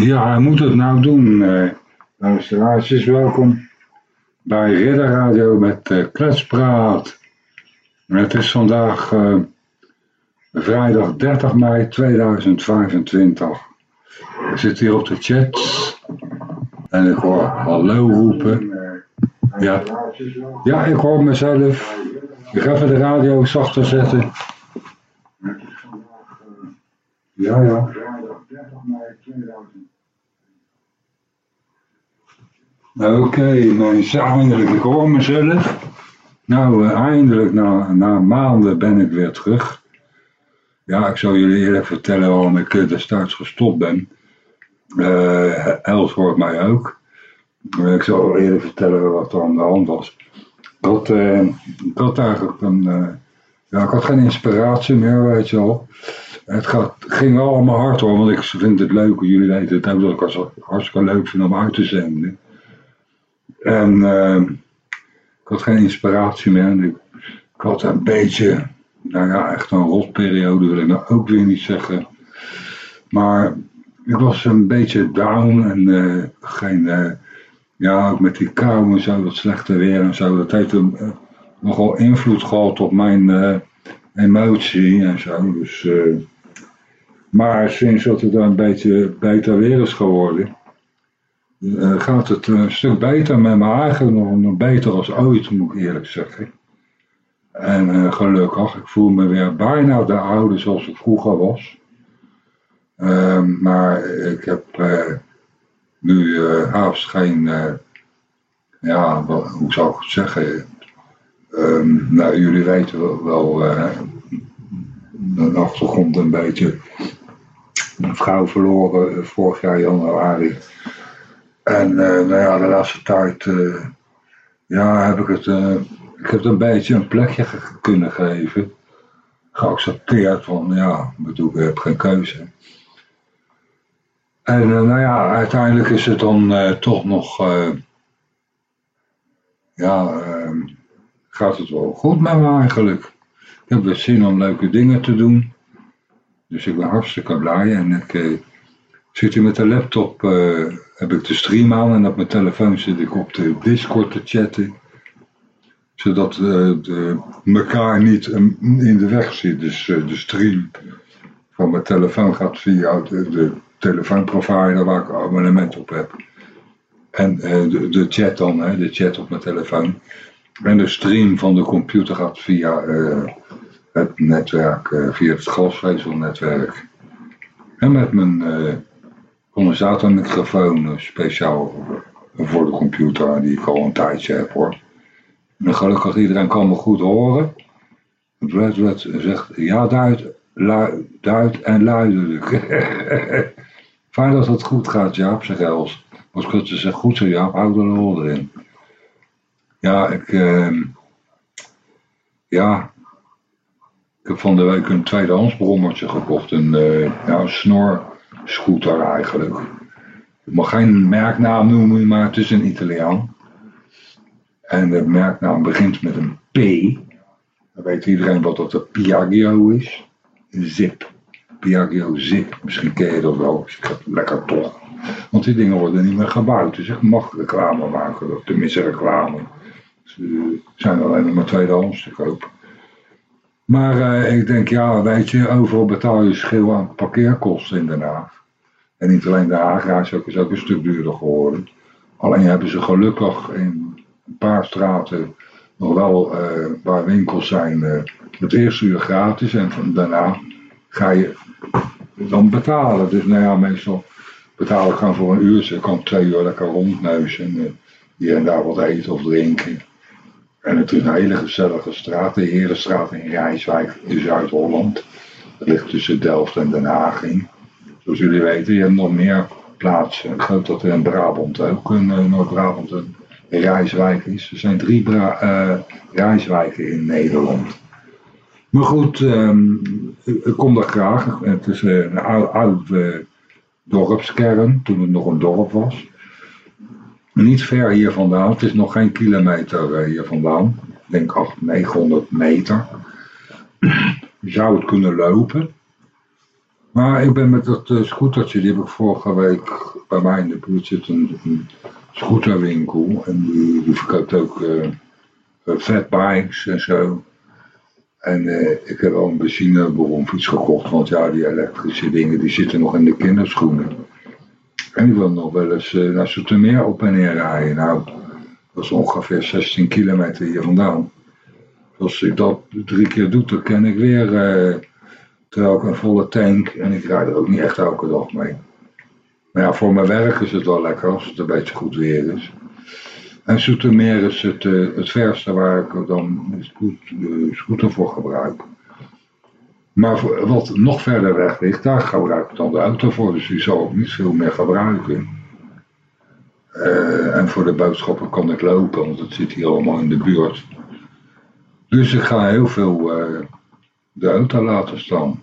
Ja, hij moet het nou doen. Uh, luisteraars, welkom bij Ridder Radio met uh, Kletspraat. Het is vandaag uh, vrijdag 30 mei 2025. Ik zit hier op de chat en ik hoor hallo roepen. Ja, ja ik hoor mezelf. Ik ga even de radio zachter zetten. Ja, ja. Oké, okay, mensen, eindelijk. Ik hoor mezelf. Nou, uh, eindelijk, na, na maanden ben ik weer terug. Ja, ik zal jullie eerlijk vertellen waarom ik uh, destijds gestopt ben. Uh, Els hoort mij ook. ik zal eerlijk vertellen wat er aan de hand was. Ik had, eigenlijk een... ja, ik had geen inspiratie meer, weet je wel. Het gaat, ging allemaal hard hoor, want ik vind het leuk. Jullie weten het ook dat ik het hartstikke leuk vind om uit te zenden. En uh, ik had geen inspiratie meer. Ik, had een beetje, nou ja, echt een rotperiode wil ik nou ook weer niet zeggen. Maar ik was een beetje down en uh, geen, uh, ja, ook met die kou en zo, dat slechte weer en zo. Dat heeft een, nogal invloed gehad op mijn emotie en zo. Dus, maar sinds dat het een beetje beter weer is geworden, uh, gaat het een stuk beter met me eigenlijk nog, beter als ooit, moet ik eerlijk zeggen. En uh, gelukkig, ik voel me weer bijna de oude zoals ik vroeger was. Uh, maar ik heb uh, nu haast geen, ja, hoe zou ik het zeggen? Um, nou, jullie weten wel, wel de achtergrond een beetje. Een vrouw verloren vorig jaar januari. En uh, nou ja, de laatste tijd uh, ja, heb ik het, uh, ik heb een beetje een plekje kunnen geven. Geaccepteerd van ja, bedoel, ik heb geen keuze. En nou ja, uiteindelijk is het dan toch nog, ja, ehm, gaat het wel goed met me eigenlijk. Ik heb weer zin om leuke dingen te doen. Dus ik ben hartstikke blij en ik zit hier met de laptop heb ik de stream aan en op mijn telefoon zit ik op de Discord te chatten. Zodat uh, de, elkaar niet in de weg zit. Dus uh, de stream van mijn telefoon gaat via de, de telefoonprovider waar ik abonnement op heb. En de, de, chat dan, hè, de chat op mijn telefoon. En de stream van de computer gaat via het netwerk, via het glasvezelnetwerk. En met mijn condensatormicrofoon eh, speciaal voor de computer die ik al een tijdje heb hoor. En gelukkig iedereen kan me goed horen. Red zegt ja duid, duid en luidelijk. Fijn dat het goed gaat Jaap, zegt Els. Als ik zeg goed zo Jaap, hou de lol erin. Ja, ik... Uh, ja, ik heb van de week een tweedehands brommertje gekocht. Een, uh, een snor scooter eigenlijk. Ik mag geen merknaam noemen, maar het is een Italiaan. En de merknaam begint met een P. Dan weet iedereen wat dat de Piaggio is. Zip. Piaggio Zip. Misschien ken je dat wel. Lekker toch. Want die dingen worden niet meer gebouwd. Dus ik mag reclame maken. Tenminste reclame. Ze zijn alleen nog maar tweedehands te koop. Maar uh, ik denk, ja, weet je, overal betaal je schil aan parkeerkosten in Den Haag. En niet alleen de Haag, is ook, is ook een stuk duurder geworden. Alleen hebben ze gelukkig in een paar straten nog wel uh, waar winkels zijn uh, het eerste uur gratis. En daarna ga je dan betalen. Dus nou ja, meestal betaal ik gewoon voor een uur. Ze kan twee uur lekker rondneuzen. En hier en daar wat eten of drinken. En het is een hele gezellige straat, de Herenstraat in Rijswijk in Zuid-Holland. Dat ligt tussen Delft en Den Haag in. Zoals jullie weten, je hebt nog meer plaatsen. Ik geloof dat er in Brabant ook een uh, Noord-Brabant een Rijswijk is. Er zijn drie uh, Rijswijken in Nederland. Maar goed, um, ik kom daar graag. Het is een oud, oud dorpskern, toen het nog een dorp was. Niet ver hier vandaan, het is nog geen kilometer eh, hier vandaan. Ik denk 800, 900 meter. Zou het kunnen lopen. Maar ik ben met dat uh, scootertje, die heb ik vorige week bij mij in de buurt zit een, scooterwinkel. En die, die verkoopt ook uh, fatbikes en zo. En ik heb al een benzinebromfiets gekocht, want ja, die elektrische dingen die zitten nog in de kinderschoenen. Ik wil nog wel eens uh, naar Zoetermeer op en neer rijden. Nou, dat is ongeveer 16 kilometer hier vandaan. Als ik dat drie keer doe, dan ken ik weer, uh, terwijl ik een volle tank en ik rijd er ook niet echt elke dag mee. Maar ja, voor mijn werk is het wel lekker als het een beetje goed weer is. En Zoetermeer is het, uh, het verste waar ik dan de scooter voor gebruik. Maar wat nog verder weg ligt, daar gebruik ik dan de auto voor. Dus die zal ik niet veel meer gebruiken. Uh, en voor de boodschappen kan ik lopen, want het zit hier allemaal in de buurt. Dus ik ga heel veel uh, de auto laten staan.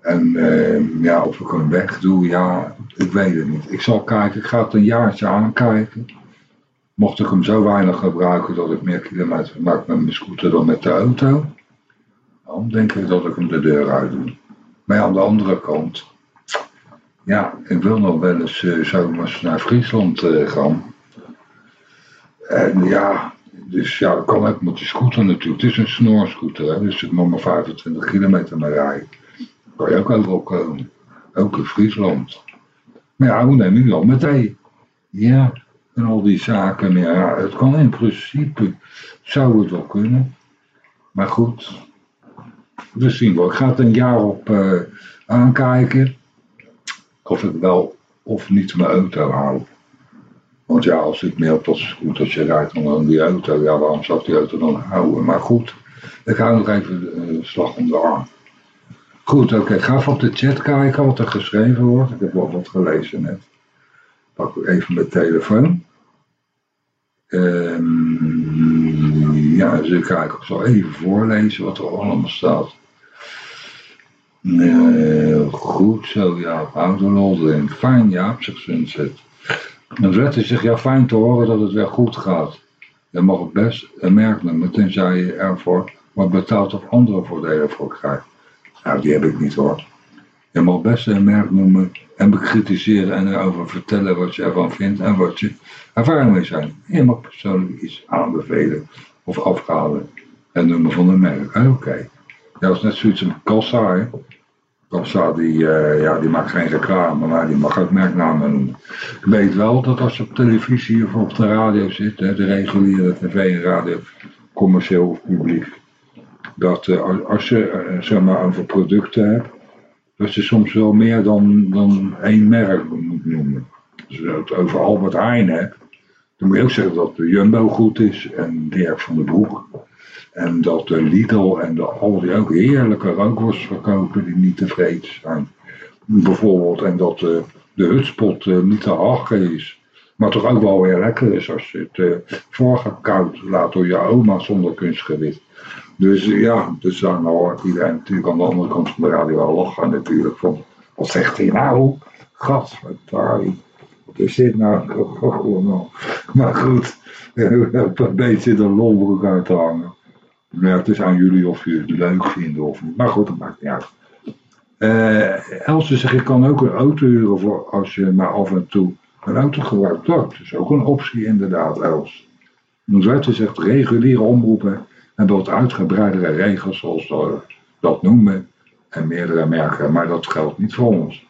En uh, ja, of ik hem weg doe, ja, ik weet het niet. Ik zal kijken, ik ga het een jaartje aankijken. Mocht ik hem zo weinig gebruiken dat ik meer kilometer maak met mijn scooter dan met de auto, dan denk ik dat ik hem de deur uit doe. Maar aan de andere kant, ja, ik wil nog wel eens uh, zomers naar Friesland uh, gaan. En ja, dus ja, dat kan ook met de scooter natuurlijk. Het is een snorscooter, hè, dus ik mag maar 25 kilometer maar rijden. Kan je ook overal komen. Ook in Friesland. Maar ja, hoe neem ik dan meteen? Ja, en al die zaken. Ja, het kan in principe, zou het wel kunnen. Maar goed, we zien wel. Ik ga het een jaar op uh, aankijken. Of ik wel of niet mijn auto hou. Want ja, als ik meer op dat scootertje rijd dan die auto, ja, waarom zou ik die auto dan houden? Maar goed, ik hou nog even de uh, slag om de arm. Goed, oké, okay. ga even op de chat kijken wat er geschreven wordt. Ik heb wel wat gelezen net. Pak even mijn telefoon. Um, ja, dus ik ga ik zal even voorlezen wat er allemaal staat. Uh, goed zo, ja, Ouderlol erin. Fijn, ja, zegt Sunset. Het werd zegt, ja, fijn te horen dat het weer goed gaat. Je mag het best een merk noemen, tenzij je ervoor wat betaalt of andere voordelen voor krijgt. Nou, die heb ik niet hoor. Je mag best een merk noemen en bekritiseren en erover vertellen wat je ervan vindt en wat je ervaring mee zijn. Je mag persoonlijk iets aanbevelen of afhalen en noemen van een merk. Oké. Okay. Dat is net zoiets als Kassa, hè. Kassa die, uh, ja, die maakt geen reclame, maar die mag ook merknamen noemen. Ik weet wel dat als je op televisie of op de radio zit, hè, de reguliere tv en radio, commercieel of publiek, dat uh, als je uh, zeg maar over producten hebt, dat je soms wel meer dan, dan één merk moet noemen. Dus als je het over Albert Heijn hebt, dan moet ook zeggen dat de Jumbo goed is en Dirk van den Broek. En dat de Lidl en de Aldi ook heerlijke rookworst verkopen die niet tevreden zijn. Bijvoorbeeld, en dat de, de hutspot uh, niet te hard is. Maar toch ook wel weer lekker is als je het uh, voorgekoud laat door je oma zonder kunstgewicht. Dus ja, dus dan hoort iedereen natuurlijk aan de andere kant van de radio lachen natuurlijk. Van, wat zegt hij nou? Gadverdarie. Wat is dit nou? Maar goed, een beetje de lol uit te hangen. Ja, het is aan jullie of je het leuk vindt of niet. Maar goed, dat maakt niet uit. Uh, Else zegt, ik kan ook een auto huren voor als je maar af en toe een auto gebruikt. Dat is ook een optie inderdaad, Els. Zwarte zegt, reguliere omroepen en wat uitgebreidere regels zoals we dat noemen. En meerdere merken, maar dat geldt niet voor ons.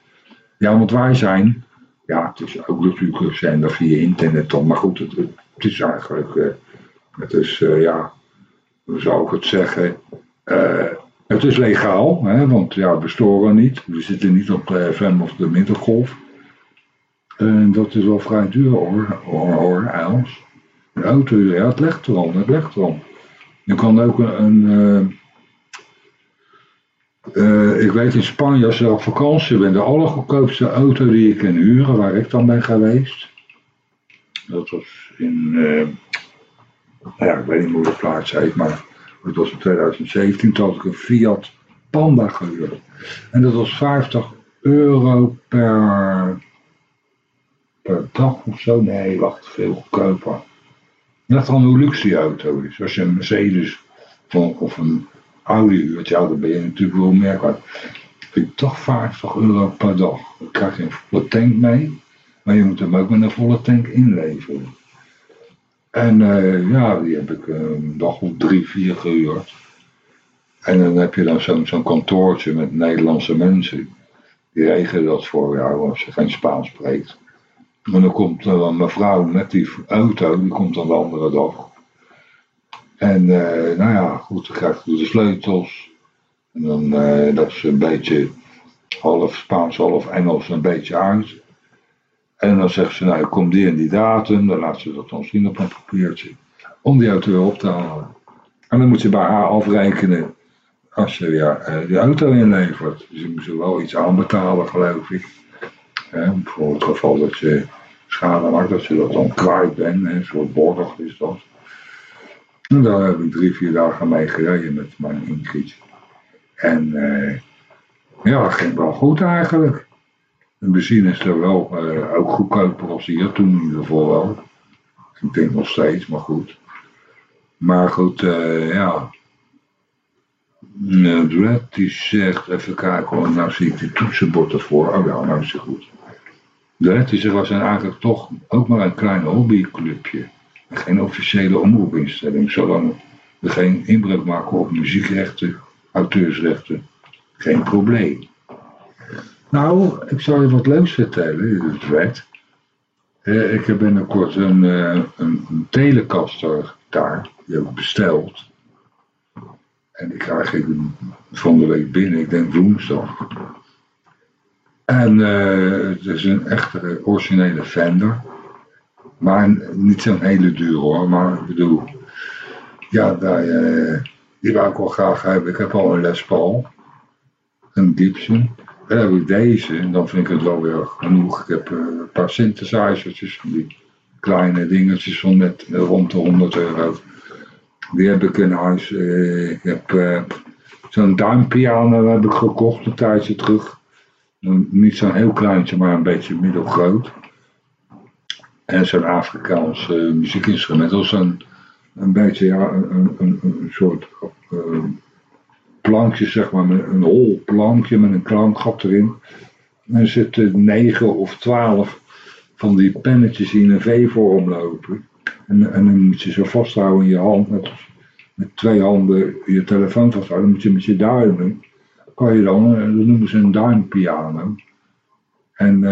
Ja, want wij zijn, ja, het is ook natuurlijk zender via internet dan. Maar goed, het, is eigenlijk, uh, het is, uh, ja, hoe zou ik het zeggen? Het is legaal, hè, want ja, we storen niet. We zitten niet op de FM of de middengolf. En dat is wel vrij duur hoor, hoor, hoor Els. De auto, ja, het legt erom, het legt erom. Je kan ook een. een uh, ik weet in Spanje, als je op vakantie bent, de allergoedkoopste auto die je kan huren, waar ik dan ben geweest. Dat was in. Uh, nou ja, ik weet niet hoe de plaats heet, maar het was in 2017. Toen had ik een Fiat Panda gehuurd. En dat was 50 euro per, per dag of zo. Nee, wacht, veel goedkoper. Net van hoe luxe die auto is. Als je een Mercedes of een Audi huurt, ja, dan ben je natuurlijk wel merkwaardig. ik dacht 50 euro per dag. Dan krijg je een volle tank mee, maar je moet hem ook met een volle tank inleveren. En uh, ja, die heb ik een dag of drie, vier gehuurd. En dan heb je dan zo'n zo'n kantoortje met Nederlandse mensen. Die regelen dat voor jou als je geen Spaans spreekt. En dan komt dan mevrouw met die auto, die komt dan de andere dag. En uh, nou ja, goed, dan krijg je de sleutels. En dan, uh, dat is een beetje half Spaans, half Engels, een beetje uit. En dan zegt ze, nou, kom die en die datum. Dan laat ze dat dan zien op een papiertje. Om die auto weer op te halen. En dan moet je bij haar afrekenen als je weer uh, die auto inlevert. Dus je moet er wel iets aanbetalen, geloof ik. voor het geval dat je schade maakt, dat je dat dan kwijt bent. Een soort borg is dat. En daar heb ik drie, vier dagen mee gereden met mijn Ingrid. En uh, ja, ging wel goed eigenlijk. De benzine is er wel uh, ook goedkoper als hier, toen in ieder geval wel. Ik denk nog steeds, maar goed. Maar goed, uh, ja. Red die zegt, even kijken, nou zie ik die toetsenbord ervoor. Oh ja, nou is het goed. We zijn eigenlijk toch ook maar een klein hobbyclubje. Geen officiële omroepinstelling, zolang we geen inbreuk maken op muziekrechten, auteursrechten. Geen probleem. Nou, ik zal je wat leuks vertellen, het werd. Eh, ik heb binnenkort een, uh, een, een telecaster daar, die heb ik besteld. En die krijg ik van de week binnen, ik denk woensdag. En uh, het is een echte originele Fender. Maar niet zo'n hele duur hoor, maar ik bedoel, ja, uh, die wou ik wel graag hebben. Ik heb al een Les Paul, een Gibson. Dan heb ik deze en dan vind ik het wel weer genoeg. Ik heb uh, een paar synthesizertjes, die kleine dingetjes van net rond de 100 euro. Die heb ik in huis. Ik heb zo'n duimpiano heb ik gekocht een tijdje terug. Niet zo'n heel kleintje, maar een beetje middelgroot. En zo'n Afrikaans uh, muziekinstrument. Dat is een, een beetje ja, een, een, een, soort plankje, zeg maar, een hol plankje met een klankgat erin. En er zitten negen of twaalf van die pennetjes die in een V-vorm lopen. En, en dan moet je ze vasthouden in je hand, met, met twee handen je telefoon vasthouden. Dan moet je met je duimen, kan je dan, dat noemen ze een duimpiano. En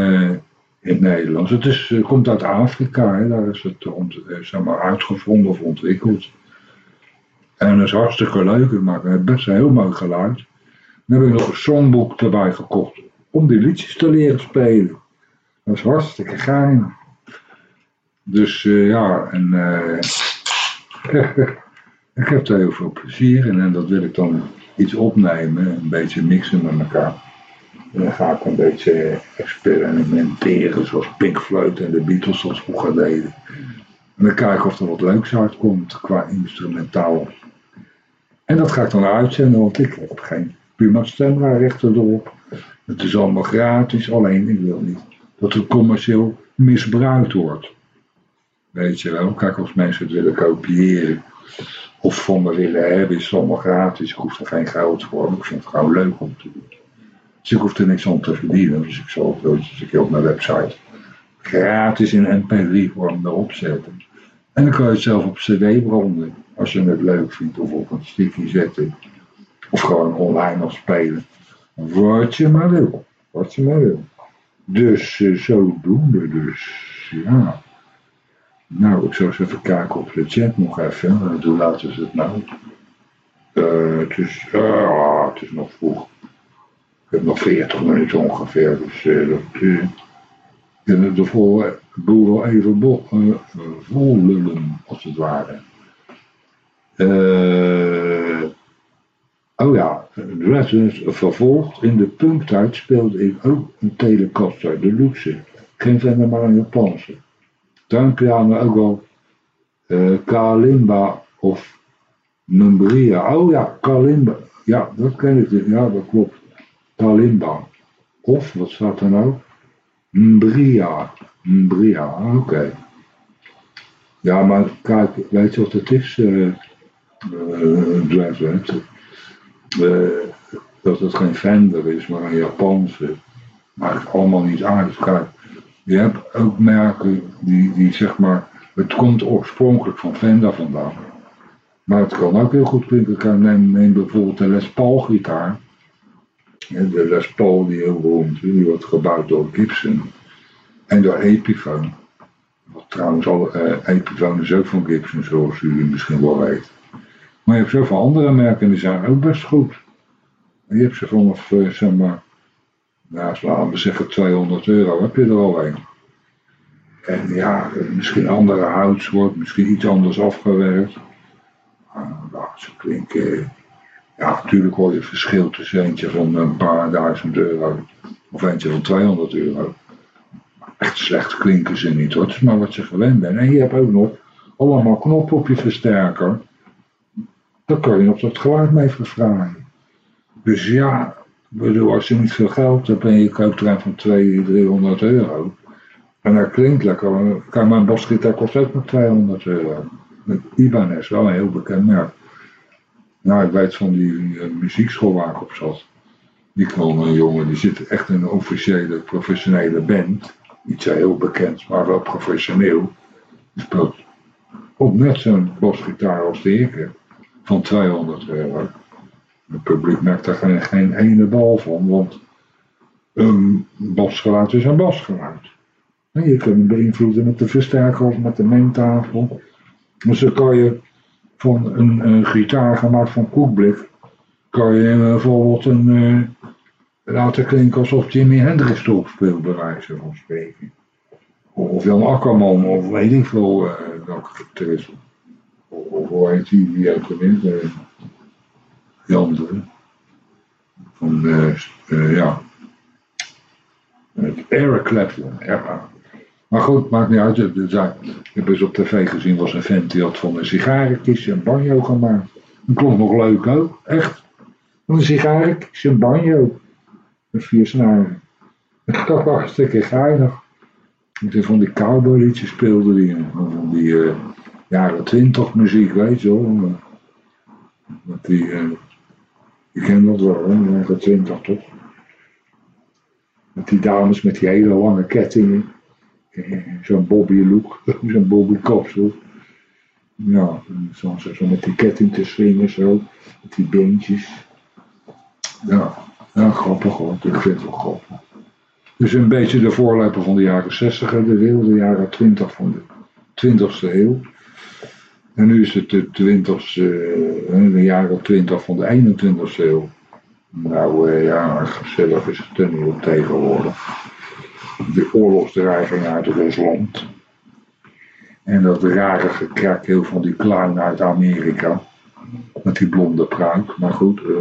in het Nederlands. Het is, uh, komt uit Afrika, hè, daar is het ont, zeg maar, uitgevonden of ontwikkeld. En dat is hartstikke leuk. Het maakt best een heel mooi geluid. Dan heb ik nog een songboek erbij gekocht. Om die liedjes te leren spelen. Dat is hartstikke gein. Dus ja, en ik heb er heel veel plezier in. En dat wil ik dan iets opnemen. Een beetje mixen met elkaar. En dan ga ik een beetje experimenteren. Zoals Pink Floyd en de Beatles dat vroeger deden. En dan kijken of er wat leuks uitkomt qua instrumentaal. En dat ga ik dan uitzenden, want ik heb geen Puma Stemra rechten erop. Het is allemaal gratis, alleen ik wil niet dat het commercieel misbruikt wordt. Weet je wel, kijk als mensen het willen kopiëren of van me willen hebben, is allemaal gratis. Ik hoef er geen geld voor, ik vind het gewoon leuk om te doen. Dus ik hoef er niks aan te verdienen, dus ik zal het dus ik op mijn website gratis in mp3 vorm erop zetten. En dan kan je het zelf op cd branden. Als je het leuk vindt. Of op een sticky zetten. Of gewoon online nog spelen. Wat je maar wil. Wat je maar wil. Dus uh, zodoende dus. Ja. Nou, ik zal eens even kijken op de chat nog even. Hoe laat is het nou? Uh, het, is, uh, het is nog vroeg. Heb nog 40 minuten ongeveer. Dus uh, dat, uh, ik de boel wel even bo, uh, vol lullen, als het ware. Oh ja, Residence vervolgd. In de punktijd speelde ik ook een Telecaster, de luxe. Geen Fender, maar een Japanse. Tuinpiano ook wel Kalimba of Numbria. Oh ja, Kalimba. Ja, dat ken ik. Ja, dat klopt. Kalimba. Of, wat staat er nou? Mbria. Mbria, oké. Ja, maar kijk, weet je wat het is? Uh, uh, uh, dat het geen Fender is, maar een Japanse. Maakt allemaal niet uit. Kijk, je hebt ook merken die, die zeg maar, het komt oorspronkelijk van Fender vandaan. Maar het kan ook heel goed klinken. Neem, neem bijvoorbeeld de Les Paul gitaar. De Les Paul die heel beroemd die wordt gebouwd door Gibson. En door Epiphone. Wat trouwens, al, uh, Epiphone is ook van Gibson, zoals jullie misschien wel weten. Maar je hebt zoveel andere merken die zijn ook best goed. Je hebt ze vanaf, uh, zeg maar, nou, laten we zeggen 200 euro, heb je er al een. En ja, misschien andere houtsoort, misschien iets anders afgewerkt. Nou, ze klinken, ja, natuurlijk hoor je verschil tussen eentje van een paar duizend euro of eentje van 200 euro. Echt slecht klinken ze niet hoor, het is maar wat je gewend bent. En je hebt ook nog allemaal knoppen op je versterker. Daar kan je nog dat geluid mee verfraaien. Dus ja, bedoel, als je niet veel geld hebt en je koopt er van 200, 300 euro. En dat klinkt lekker. Kijk, mijn basgitaar kost ook nog 200 euro. Ibanez, wel een heel bekend merk. Nou, ik weet van die uh, muziekschool waar ik op zat. Die kwam een jongen, die zit echt in een officiële, professionele band. Niet zo heel bekend, maar wel professioneel. Die speelt op net zo'n basgitaar als de ik van 200 euro. Het publiek merkt daar geen, ene bal van, want een basgeluid is een basgeluid. je kunt hem beïnvloeden met de versterker of met de mengtafel. Dus dan kan je van een, een gitaar gemaakt van koekblik, kan je bijvoorbeeld een, uh, laten klinken alsof Jimi Hendrix erop speelt, bij wijze van spreken. Of Jan Akkerman, of weet ik veel uh, welke gitarist. Of, of hoe heet die, ook tenminste. Die andere. Van, uh, ja. Eric Clapton, ja. Maar goed, maakt niet uit. Ik heb eens op tv gezien, was een vent die had van een sigarenkistje een banjo gemaakt. Dat klonk nog leuk ook, echt. Van een sigarenkistje een banjo. Met vier snaren. Dat was hartstikke geinig. En van die cowboyliedjes speelde die. Van die uh, jaren twintig muziek, weet je wel. Met die, uh, je kent dat wel, hè? jaren twintig toch? Met die dames met die hele lange kettingen zo'n Bobby look, zo'n Bobby kapsel. Ja, zo, zo, met die ketting te swingen zo, met die beentjes. Ja, ja grappig hoor, ik vind het wel grappig. Dus een beetje de voorloper van de jaren 60 de wilde jaren 20 van de 20ste eeuw. En nu is het de 20ste, de jaren 20 van de 21ste eeuw. Nou uh, ja, gezellig is het er niet op tegenwoordig de oorlogsdreiging uit Rusland. En dat rare gekrakeel van die clown uit Amerika. Met die blonde pruik. Maar goed. Uh,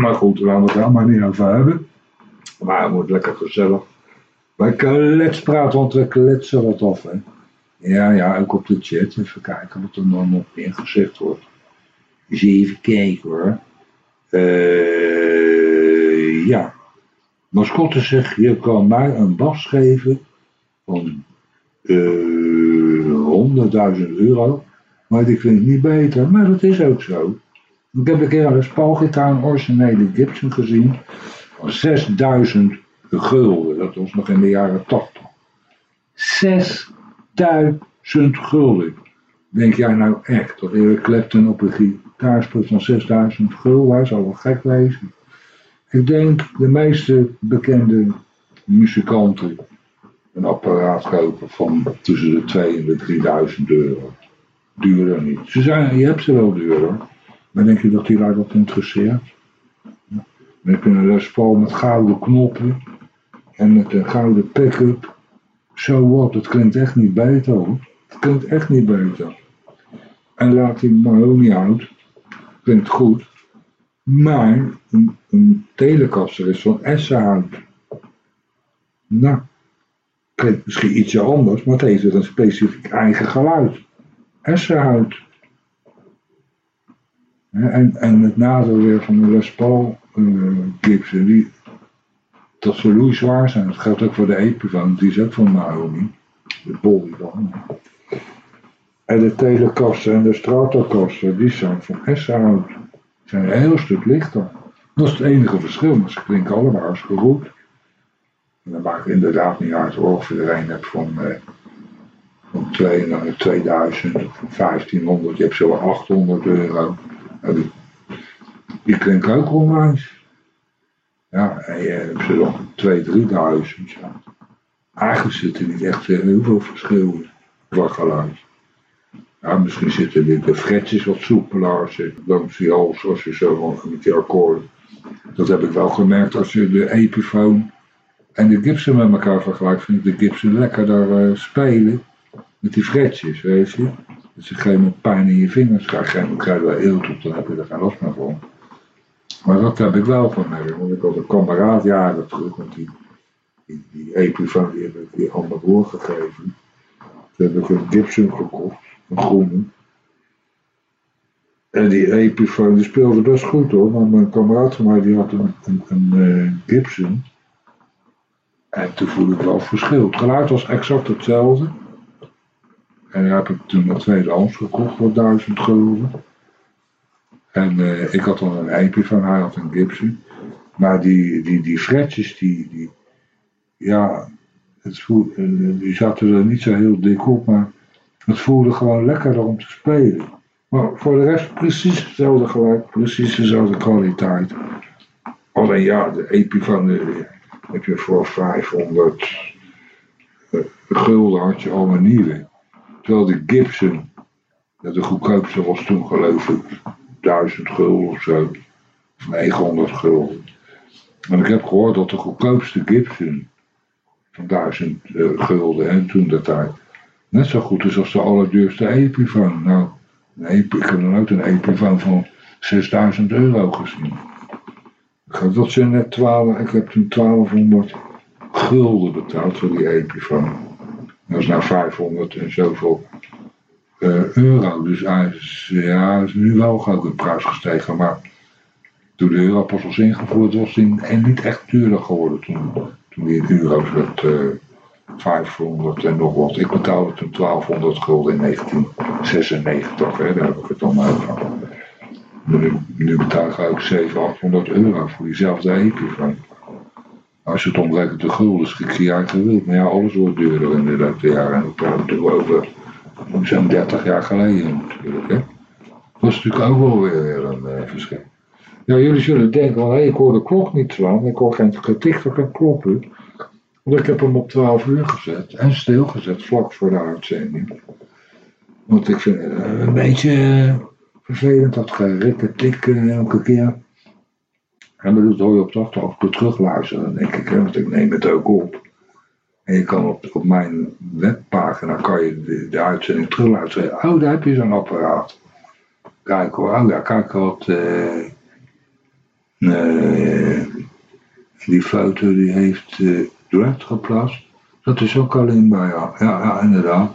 maar goed, we het daar maar niet over hebben. Maar het wordt lekker gezellig. Wij klets praten, want we kletsen wat af. Hè. Ja, ja, ook op de chat. Even kijken wat er dan nog meer gezegd wordt. Eens even kijken hoor. Uh, ja. Mascotte zegt, je kan mij een bas geven van uh, eh, 100.000 euro, maar die ik niet beter. Maar dat is ook zo. Ik heb een keer een spaalgitaar, een originele Gibson gezien, van 6000 gulden. Dat was nog in de jaren 80. 6000 gulden. Denk jij nou echt dat Eric Clapton op een gitaar speelt van 6000 gulden? Hij zal wel gek wezen. Ik denk de meeste bekende muzikanten een apparaat kopen van tussen de 2 en de 3000 euro. Duurder niet. Ze zijn, je hebt ze wel duurder. Maar denk je dat die daar wat interesseert? Dan heb je een Les Paul met gouden knoppen en met een gouden pick-up. Zo wat, het klinkt echt niet beter hoor. Het klinkt echt niet beter. En laat die Mahoney uit. Klinkt goed. Maar een, een is van essenhout. Nou, klinkt misschien ietsje anders, maar het heeft een specifiek eigen geluid. Essenhout. En, en het nadeel weer van de Les Paul uh, Gibson, die, dat ze zwaar zijn. Dat geldt ook voor de Epiphone, die is ook van Mahoney. De bol dan. En de Telecaster en de Stratocaster, die zijn van Essenhout zijn een heel stuk lichter. Dat is het enige verschil, maar ze klinken allemaal hartstikke goed. En dat maakt inderdaad niet uit of je er een hebt van, eh, van 2, 2000 of 1500, je hebt zo 800 euro. Nou, die, die klinken ook onwijs. Ja, en je hebt ze dan 2, 3000. Ja. Eigenlijk zit er niet echt heel veel verschil qua geluid. Ja, misschien zitten de, de fretjes wat soepeler, langs die hals als je zo met die akkoorden. Dat heb ik wel gemerkt als je de Epiphone en de Gibson met elkaar vergelijkt. Vind ik de Gibson lekker daar uh, spelen met die fretjes, weet je. Dat je geen pijn in je vingers krijgt. Dan krijg je wel eelt op, dan heb je er geen last meer van. Maar dat heb ik wel gemerkt, want ik had een kameraad jaren terug, want die, die, die Epiphone die heb ik die allemaal doorgegeven. Toen heb ik een Gibson gekocht, groene. En die Epiphone die speelde best goed hoor, maar mijn kameraad van mij die had een, een, een uh, Gibson. En toen voelde ik wel verschil. Het geluid was exact hetzelfde. En daar heb ik toen een tweedehands gekocht voor 1000 gulden. En uh, ik had dan een Epiphone, hij had een Gibson. Maar die, die, die fretjes, die, die, ja, het voelde, die zaten er niet zo heel dik op, maar het voelde gewoon lekkerder om te spelen. Maar voor de rest precies hetzelfde geluid, precies dezelfde kwaliteit. Alleen ja, de Epiphone heb je voor 500 uh, gulden had je al nieuwe. Terwijl de Gibson, de goedkoopste was toen geloof ik 1000 gulden of zo. Of 900 gulden. En ik heb gehoord dat de goedkoopste Gibson van 1000 uh, eh, gulden en toen dat tijd net zo goed is als de allerduurste Epiphone. Nou, ik heb dan ook een Epiphone van 6000 euro gezien. Dat zijn net 12, ik heb toen 1200 gulden betaald voor die Epiphone. Dat is nou 500 en zoveel uh, euro. Dus hij is, ja, is nu wel ook in prijs gestegen. Maar toen de euro pas was ingevoerd, was hij niet echt duurder geworden toen, toen die in euro's werd. Uh, 500 en nog wat. Ik betaalde toen 1200 gulden in 1996, hè, daar heb ik het dan over. Nu, nu betaal ik ook 700, 800 euro voor diezelfde Epiphone. Als je het omrekent de gulden, schrik je gewild. Maar ja, alles wordt duurder in de loop der jaren. En ik natuurlijk over zo'n 30 jaar geleden natuurlijk. Hè. Dat is natuurlijk ook wel weer een uh, verschil. Ja, jullie zullen denken, hey, ik hoor de klok niet slaan. Ik hoor geen geticht of kloppen. Want ik heb hem op 12 uur gezet en stilgezet vlak voor de uitzending. Want ik vind het een beetje eh, vervelend dat gerikke tikken elke keer. En dat hoor je op de achterhoofd terugluisteren, denk ik. Hè, want ik neem het ook op. En je kan op, op mijn webpagina kan je de, de uitzending terugluisteren. Oh, daar heb je zo'n apparaat. Kijk hoor, oh ja, kijk wat. Uh, uh, die foto die heeft. Uh, Dread geplast. Dat is ook alleen bij ja. Ja, inderdaad.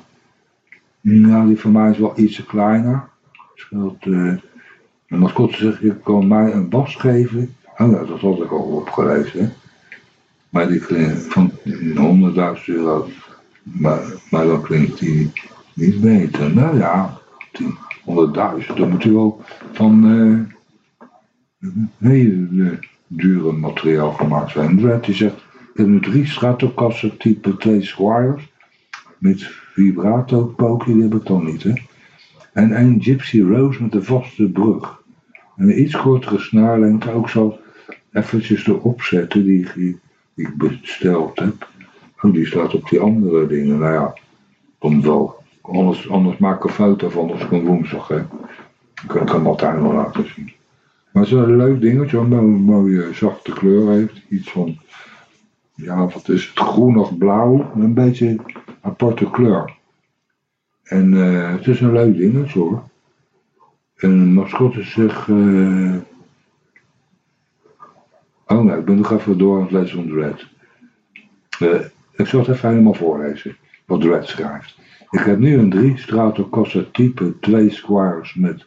Ja, die van mij is wel iets kleiner. Scheelt, uh, de mascotte zegt, je kan mij een bas geven. Oh ja, dat had ik al opgelezen. Maar die klinkt van 100.000 euro. Maar, maar dan klinkt die niet beter. Nou ja, 100.000. Dan moet je wel van uh, hele dure materiaal gemaakt zijn. Dread die zegt, ik nu drie Stratocaster type 2 Squires. Met vibrato pookje, die heb ik dan niet hè. En een Gypsy Rose met een vaste brug. En een iets kortere snaarlengte, ook zo eventjes erop zetten die, ik besteld heb. Oh, die staat op die andere dingen. Nou ja, komt wel. Anders, anders maak ik een foto van als ik een woensdag heb. Dan kan ik hem altijd wel laten zien. Maar het is een leuk dingetje, een mooie zachte kleur heeft. Iets van ja, wat is het, groen of blauw, een beetje aparte kleur. En uh, het is een leuk dingetje hoor. En een mascotte zegt, uh... oh nee, ik ben nog even door aan het lezen van Dread. Uh, ik zal het even helemaal voorlezen, wat Dread schrijft. Ik heb nu een 3 Stratocaster type 2 squares met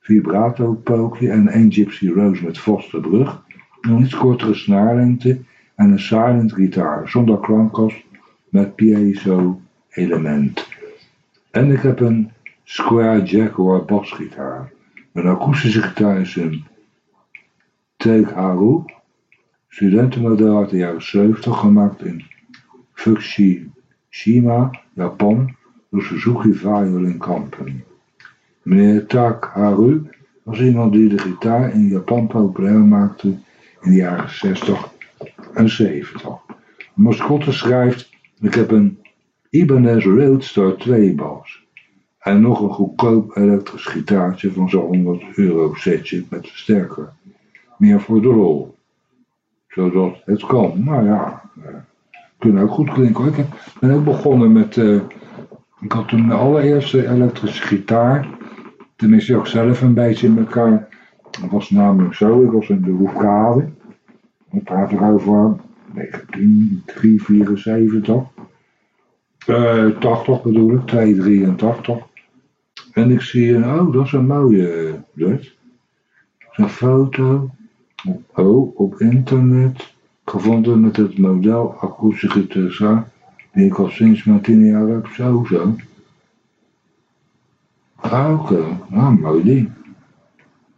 vibrato pookje en één Gypsy Rose met vaste brug. Een iets kortere snaarlengte en een silent gitaar zonder klankkast met piezo element. En ik heb een Square Jaguar basgitaar. Een akoestische gitaar is een Take Haru, studentenmodel uit de jaren 70, gemaakt in Fukushima, Japan, door Suzuki Violin Company. Meneer Tak Haru was iemand die de gitaar in Japan populair maakte in de jaren 60 en 70. De mascotte schrijft, ik heb een Ibanez Roadstar 2 bas en nog een goedkoop elektrisch gitaartje van zo'n 100 euro setje met versterker. Meer voor de rol. Zodat het kan. Nou ja, eh, kunnen ook goed klinken. Ik ben ook begonnen met, uh, ik had toen de allereerste elektrische gitaar. Tenminste ook zelf een beetje in elkaar. Dat was namelijk zo, ik was in de Hoefkade. Ik praat er over 1974. Uh, 80 bedoel ik, 283. En ik zie, oh dat is een mooie dus. Zo'n foto. Oh, op internet. Gevonden met het model akoestische Tessa. Die ik al sinds mijn tien jaar heb. Zo, zo. Nou, mooi ding.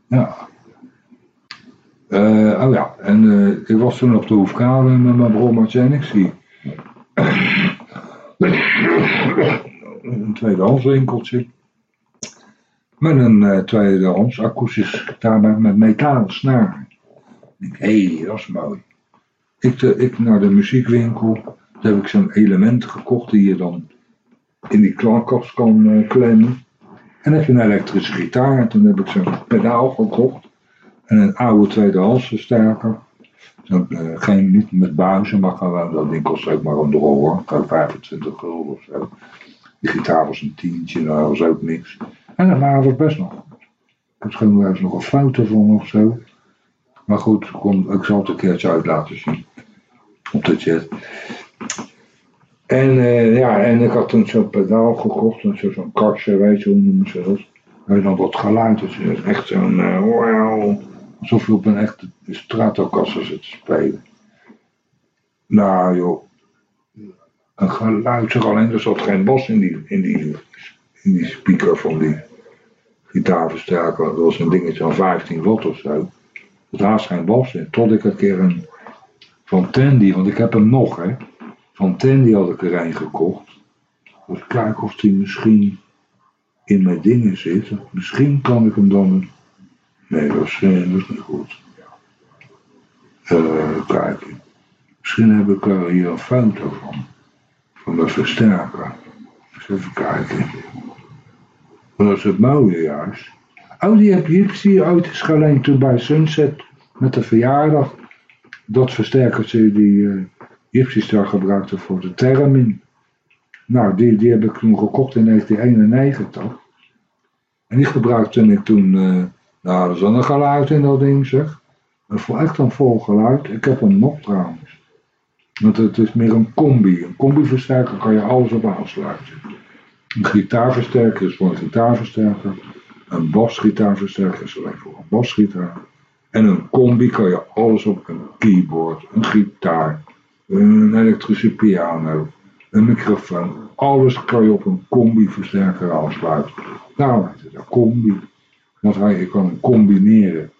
Ja. Uh, oh ja, en uh, ik was toen op de Hoefkade met mijn broer zie een tweedehands winkeltje. Met een uh, tweedehands akoestisch gitaar met metalen snaren. Ik hé, hey, dat is mooi. Ik, ik naar de muziekwinkel, daar heb ik zo'n elementen gekocht die je dan in die klankkast kan klemmen. En heb je een elektrische gitaar. En toen heb ik zo'n pedaal gekocht. En een oude tweedehands versterker. Uh, geen, niet met buizen, maar gewoon, dat ding kost ook maar een drol hoor. 25 euro of zo. Die gitaar was een tientje, nou, dat was ook niks. En dan waren best nog. Ik heb gewoon eens nog een foto van of zo. Maar goed, kom, ik zal het een keertje uit laten zien. Op de chat. En uh, ja, en ik had toen zo'n pedaal gekocht, zo'n zo kastje, weet je hoe noemen ze dat? Je dan wat geluid, dus echt zo'n uh, wow, alsof je op een echte Stratocaster zit te spelen. Nou joh, een geluid zeg alleen, er zat geen bas in die, in die, in die speaker van die gitaarversterker. Dat was een dingetje van 15 watt of zo. Er haast geen bas in. Tot ik een keer een van Tandy, want ik heb hem nog hè. Van Tandy had ik er een gekocht. Dus kijken of die misschien in mijn dingen zit. Misschien kan ik hem dan. Nee, dat is, dat niet goed. Uh. Misschien heb ik er hier een foto van. Van de versterker. Eens even kijken. Dat is het mooie juist. Oh, die heb je, geleend toen bij Sunset met de verjaardag. Dat versterkertje die uh, Gypsies daar gebruikte voor de Termin. Nou, die, die heb ik toen gekocht in 1991. En die gebruikte ik toen, uh, nou, er zat een geluid in dat ding zeg. Een, echt een vol geluid. Ik heb hem nog trouwens. Want het is meer een combi. Een combi-versterker kan je alles op aansluiten. Een gitaarversterker is voor een gitaarversterker. Een basgitaarversterker is alleen voor een basgitaar. En een combi kan je alles op een keyboard, een gitaar, een elektrische piano, een microfoon. Alles kan je op een combi-versterker aansluiten. Nou, het is een combi. Want je kan combineren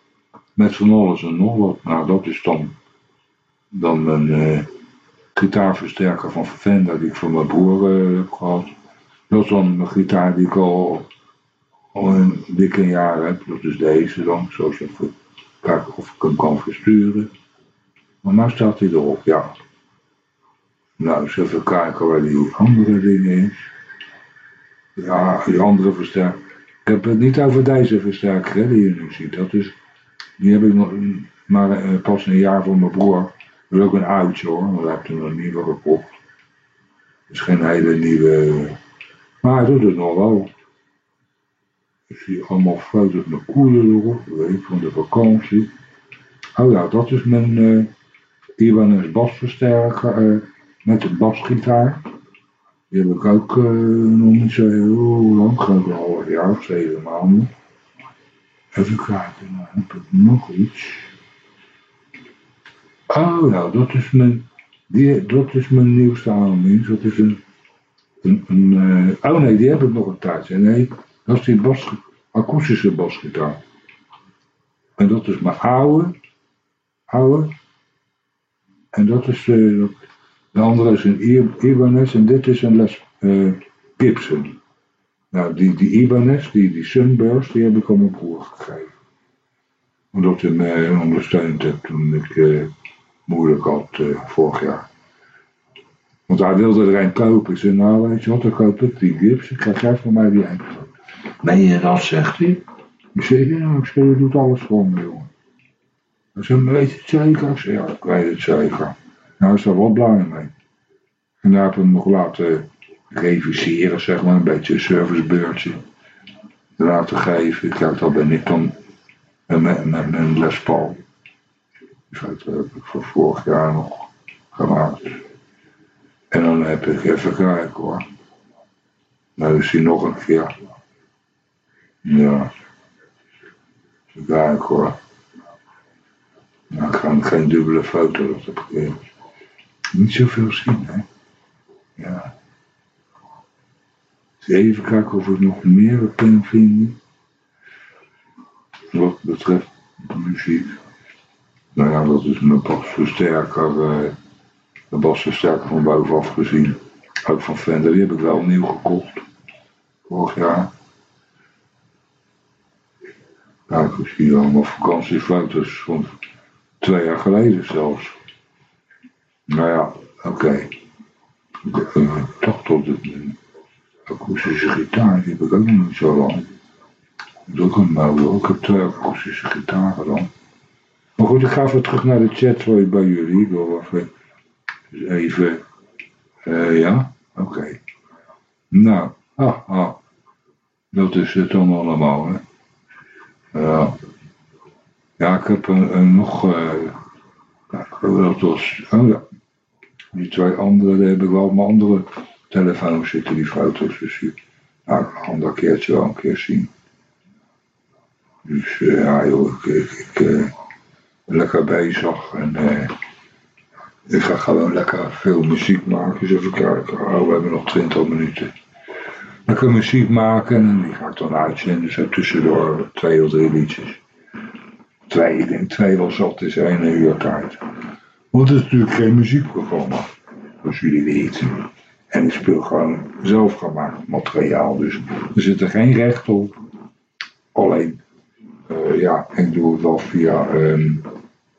met van alles en nog wat. Nou, dat is dan, dan een uh, gitaarversterker van Fender die ik van mijn broer uh, heb gehad. Dat is dan een gitaar die ik al, al een dikke jaar heb. Dat is deze dan, zoals je kijken of ik hem kan versturen. Maar nu staat hij erop, ja. Nou, eens even kijken waar die andere dingen is. Ja, die andere versterker. Ik heb het niet over deze versterker hè, die je nu ziet. Dat is, die heb ik nog maar uh, pas een jaar voor mijn broer. Dat is ook een oudje hoor, want hij heeft toen een nieuwe gekocht. Is geen hele nieuwe. Maar hij doet het nog wel. Ik zie allemaal foto's met koelen erop, weet van de vakantie. Oh ja, dat is mijn uh, Ibanez basversterker uh, met de basgitaar. Die heb ik ook uh, nog niet zo heel lang, geloof al een jaar of zeven maanden. Even kijken, nou heb ik nog iets. Oh ja, dat is mijn, die, dat is mijn nieuwste aanwinst. Dat is een, een, een uh, oh nee, die heb ik nog een tijdje. Nee, dat is die bas, akoestische basgitaar. En dat is mijn oude oude. En dat is, uh, de andere is een Ibanez en dit is een Les uh, Gibson. Nou, die, die Ibanez, die, die Sunburst, die heb ik aan mijn broer gegeven. Omdat hij mij ondersteund heeft toen ik uh, moeilijk had vorig jaar. Want hij wilde er een kopen. Ik zei, nou weet je wat, dan koop ik die Gibson. Krijg jij van mij die enkele. Nee, je dat, zegt hij. Ik zeg, ja, ik je doet alles voor me, jongen. Hij zei, weet je het zeker? Ik zei, ja, ik weet het zeker. Nou, is daar wel blij mee. En daar heb ik hem nog laten reviseren, zeg maar, een beetje een servicebeurtje laten geven. Kijk, dat ben ik dan met, met mijn Les Paul. Dus dat heb ik voor vorig jaar nog gemaakt. En dan heb ik even kijken hoor. Nou is hij nog een keer. Ja. Even kijken hoor. Nou, ik ga geen dubbele foto, dat heb niet zoveel zien, hè. Ja. Even kijken of ik nog meer kan vinden. Wat betreft muziek. Nou ja, dat is mijn basversterker, uh, de basversterker van bovenaf gezien. Ook van Fender, die heb ik wel nieuw gekocht. Vorig jaar. Kijk, ik zie allemaal vakantiefoto's van twee jaar geleden zelfs. Nou ja, oké. Okay. Uh, toch tot de akoestische gitaar, die heb ik ook nog niet zo lang. Ook een mooie, ik heb twee akoestische gitaren dan. Maar goed, ik ga even terug naar de chat bij jullie. Ik wil even, even uh, ja, oké. Nou, ah, ah, dat is het dan allemaal, hè. Ja. Ja, ik heb een, een nog, oh ja, die twee andere, die heb ik wel mijn andere telefoon zitten, die foto's. Dus die nou, een ander keertje wel een keer zien. Dus uh, ja joh, ik, ik, ik uh, lekker bezig en uh, ik ga gewoon lekker veel muziek maken. Dus even kijken, oh we hebben nog 20 minuten. Lekker muziek maken en die ga ik dan uitzenden, zo tussendoor twee of drie liedjes. Twee, denk twee wel zat is één uur tijd. Want het is natuurlijk geen muziekprogramma, zoals jullie weten. En ik speel gewoon zelf gemaakt materiaal, dus er zit er geen recht op. Alleen, uh, ja, ik doe het wel via um,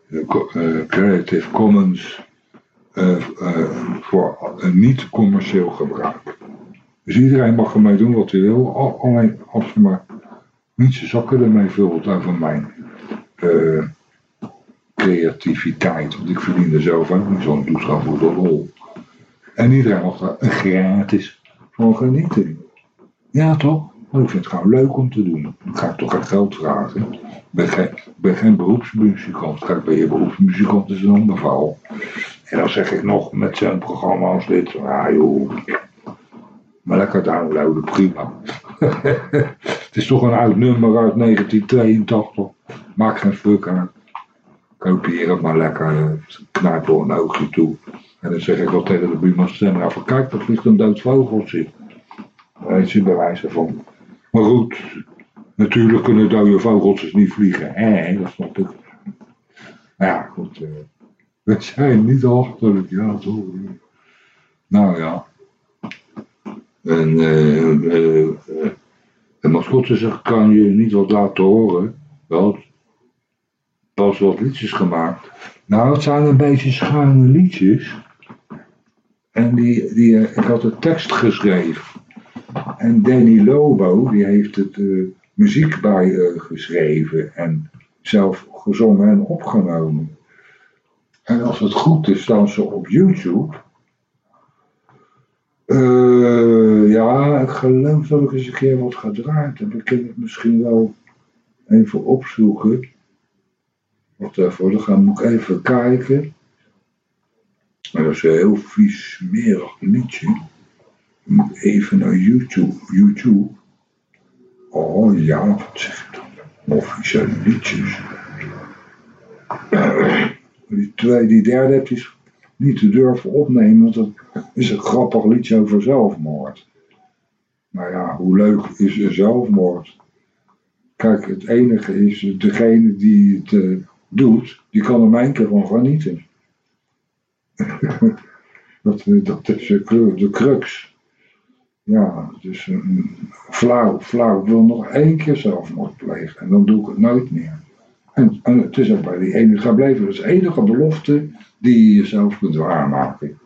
uh, Creative Commons uh, voor een niet commercieel gebruik. Dus iedereen mag ermee doen wat hij wil, alleen als je maar niet zijn zakken ermee vult over mijn creativiteit. Want ik verdien er zelf ook niet zo'n toestand voor de rol. En iedereen mag er gratis van genieten. Ja toch? Maar ik vind het gewoon leuk om te doen. Dan ga ik toch geen geld vragen. Ik ben geen, ben geen beroepsmuzikant. Kijk, ben je beroepsmuzikant is een verhaal. En dan zeg ik nog met zo'n programma als dit. Ah joh. Maar lekker downloaden, prima. het is toch een oud nummer uit 1982. Maak geen fuck aan kopieer het maar lekker, knijp door een oogje toe. En dan zeg ik wel tegen de buurman stem, van kijk, er vliegt een dood vogeltje. Weet je, bij wijze van. Maar goed, natuurlijk kunnen dode vogeltjes niet vliegen. Hé, dat snap ik. Nou ja, goed. Uh, we zijn niet achterlijk, ja, toch. Nou ja. En uh, uh, de mascotte zegt, kan je niet wat laten horen? Wel, pas wat liedjes gemaakt. Nou, het zijn een beetje schuine liedjes. En die, die, eh, ik had de tekst geschreven. En Danny Lobo, die heeft het uh, muziek bij uh, geschreven en zelf gezongen en opgenomen. En als het goed is, staan ze op YouTube. Ja, ik geloof dat ik eens een keer wat gedraaid heb. Ik kan het misschien wel even opzoeken. Wacht even, dan gaan moet ik even kijken. Maar dat is een heel vies, smerig liedje. even naar YouTube. YouTube. Oh ja, wat zeg ik dan? Officiële liedjes. Die, twee, die derde heb je niet te durven opnemen, want dat is een grappig liedje over zelfmoord. Maar ja, hoe leuk is zelfmoord? Kijk, het enige is degene die het uh, doet, die kan er mijn keer van genieten. dat, dat is de crux. Ja, dus een flauw, flauw. Ik wil nog één keer zelfmoord plegen en dan doe ik het nooit meer. En, het is ook bij die enige gebleven. Dat is de enige belofte die je jezelf kunt waarmaken.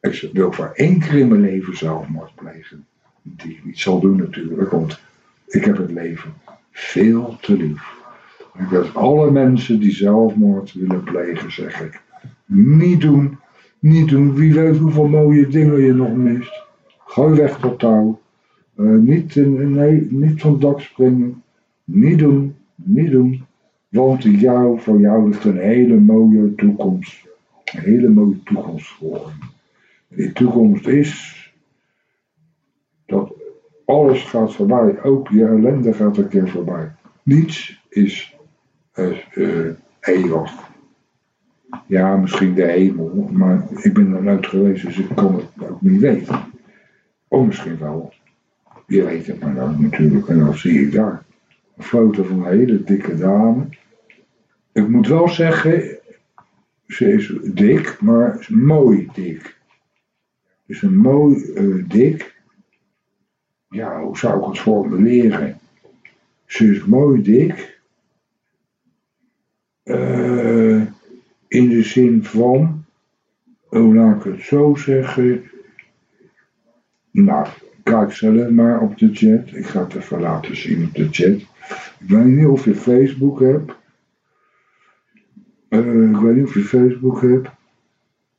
Ik wil voor één keer in mijn leven zelfmoord plegen. Die ik niet zal doen natuurlijk, want ik heb het leven veel te lief. Ik wil alle mensen die zelfmoord willen plegen, zeg ik. Niet doen, niet doen. Wie weet hoeveel mooie dingen je nog mist. Gooi weg dat touw. Uh, niet, nee, niet van dak springen. Niet doen, niet doen. Want jou, voor jou ligt een hele mooie toekomst. Een hele mooie toekomst voor. Die toekomst is dat alles gaat voorbij. Ook je ellende gaat een keer voorbij. Niets is eeuwig. Ja, misschien de hemel, maar ik ben er nooit geweest, dus ik kan het ook niet weten. Of misschien wel. Je weet het maar dan natuurlijk. En dan zie ik daar een foto van een hele dikke dame. Ik moet wel zeggen, ze is dik, maar is mooi dik. Dus een mooi uh, dik. Ja, hoe zou ik het formuleren? Ze is mooi dik. Uh, in de zin van, hoe laat ik het zo zeggen? Nou, kijk zelf maar op de chat. Ik ga het even laten zien op de chat. Ik weet niet of je Facebook hebt. Uh, ik weet niet of je Facebook hebt.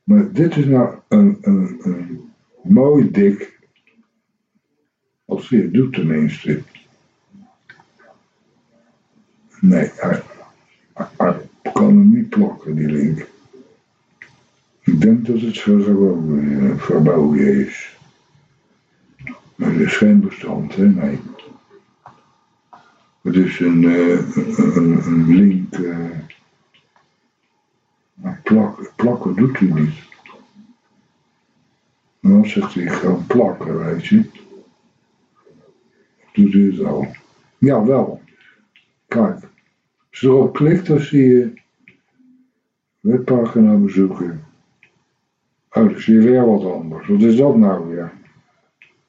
Maar dit is nou een, een, een mooi dik. Als je het doet tenminste. Nee, hij, kan hem niet plakken, die link. Ik denk dat het verboden, verboden is. Maar het is geen bestand, hè? Nee. Het is een, uh, een, link. Plak, plakken doet hij niet. En dan zegt hij gewoon plakken, weet je. Doet hij het al? Ja, wel. Kijk. Als je erop klikt, dan zie je webpagina bezoeken. Oh, dan zie je weer wat anders. Wat is dat nou weer?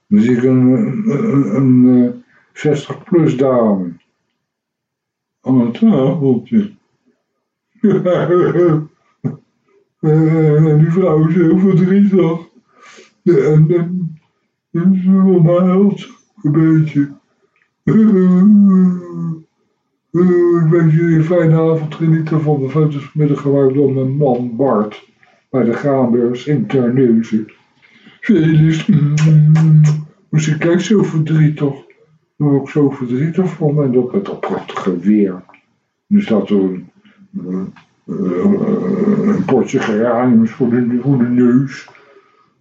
Dan zie ik een, een, een, een 60 plus dame. Aan een tafeltje. en die vrouw is heel verdrietig. En, en, en ze omhuilt een beetje. ik wens jullie een fijne avond genieten van de foto's vanmiddag gemaakt door mijn man Bart. Bij de Graanbeurs in Terneuzen. Felis. Maar ze kijkt zo verdrietig. Daar ook zo verdrietig van. En dat met dat prachtige weer. Nu staat er een, een, een potje geraniums voor de, voor de neus.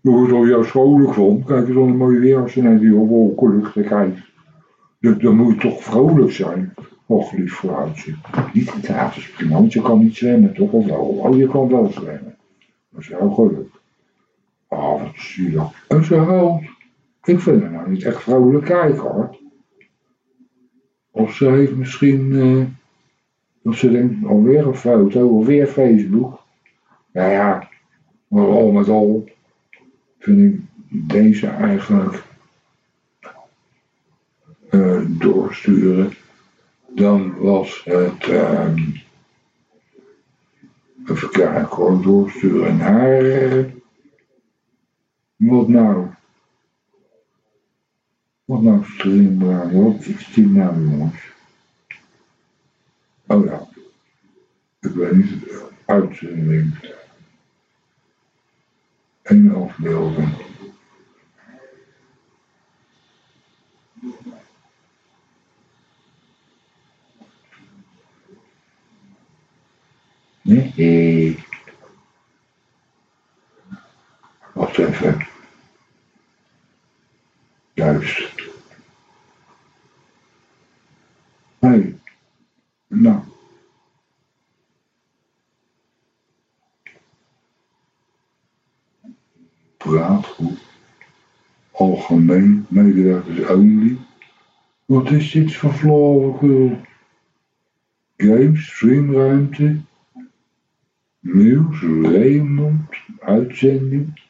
Daar word al juist vrolijk van. Kijk eens wat een mooie weer als je naar die wolkenluchten kijkt. Dan moet je toch vrolijk zijn. Och, lief vrouwtje. Niet gratis prima, want je kan niet zwemmen, toch? Of wel? Oh, je kan wel zwemmen. Dat is heel geluk. Oh, wat zielig. En ze huilt. Ik vind haar nou niet echt vrolijk kijken, hoor. Of ze heeft misschien... Uh, of ze denkt, alweer een foto, alweer Facebook. Nou ja, maar al met al vind ik deze eigenlijk uh, doorsturen. Dan was het... Uh, even kijken gewoon doorsturen naar. Wat nou? Wat nou streambaar? Wat is die nou jongens? Oh ja. Ik weet niet. Uitzending. Eén afbeelding. Nee. Wacht even. Juist. Nee. Nou. Praatgroep. Algemeen. Medewerkers only. Wat is dit voor flauwekul? games, streamruimte, nieuws, Raymond, uitzending.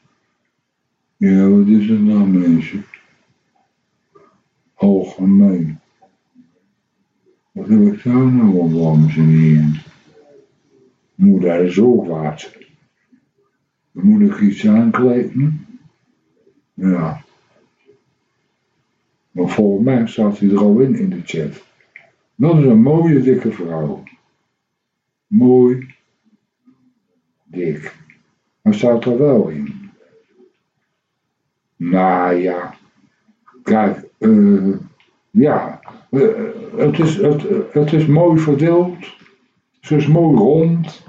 Ja, wat is het nou mensen? Algemeen. Wat heb ik daar nou al, dames en heren? Moet daar zorgwaard. Dan moet ik iets aankleden. Ja. Maar volgens mij staat hij er al in in de chat. Dat is een mooie dikke vrouw. Mooi. Dik. Maar staat er wel in. Nou ja. Kijk, eh, ja. eh, het, is, het, het is mooi verdeeld. Ze is mooi rond.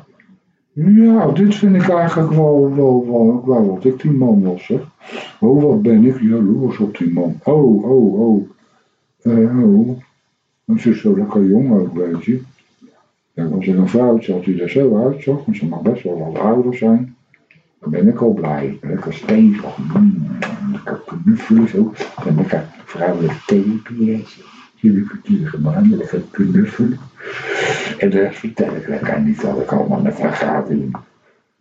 Ja, dit vind ik eigenlijk wel, wel, wel, wat ik die man was, zeg. Oh, wat ben ik jaloers op die man. Oh, oh, oh. Eh, oh. Ze is zo lekker jong ook, weet je. Kijk, als ik een vrouwtje had die er zo uitzag, maar ze mag best wel wat ouder zijn, dan ben ik al blij. Lekker stevig. Mm, lekker knuffelen zo. En lekker vrouwelijk theepies. Jullie kwartier maanden, lekker knuffelen. En de rest vertel ik lekker niet wat ik allemaal met haar ga doen.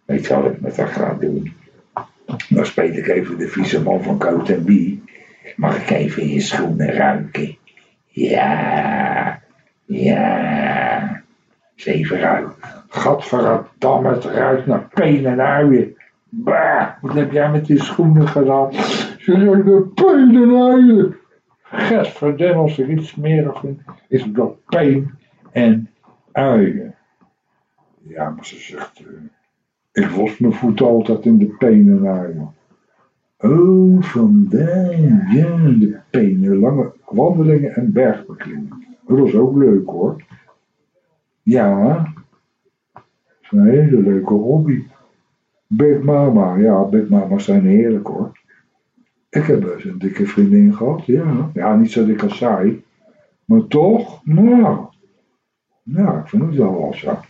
Weet je wat ik met haar ga doen? Dan speel ik even de vieze man van Coat en Bie. Mag ik even je schoenen ruiken? Ja, ja. Zeven ruiken. Gadverdamme, het ruikt naar peen en uien. Bah, wat heb jij met die schoenen gedaan? Ze ruiken peen en uien. Gadverdamme, als er iets smerig vind, is het peen en uien. Ja, maar ze zegt, eh, ik was mijn voeten altijd in de peen en uien. Oh, vandaar, ja, de penen, lange wandelingen en bergbeklimming. Dat was ook leuk hoor. Ja, dat is een hele leuke hobby. Big Mama, ja, Big Mama's zijn heerlijk hoor. Ik heb best een dikke vriendin gehad, ja. Ja, niet zo dik als zij, maar toch, nou. Ja, ik vind het wel was, ja.